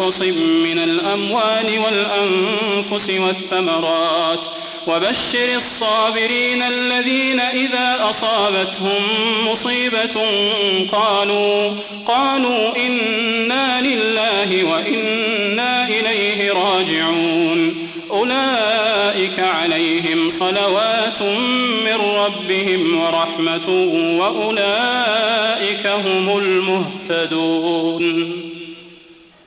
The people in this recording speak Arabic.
من الأموال والأنفس والثمرات. وبشر الصابرين الذين إذا أصابتهم مصيبة قالوا قالوا إنا لله وإنا إليه راجعون. أولئك عليهم صلوات من ربهم ورحمة وأولئك هم المهتدون.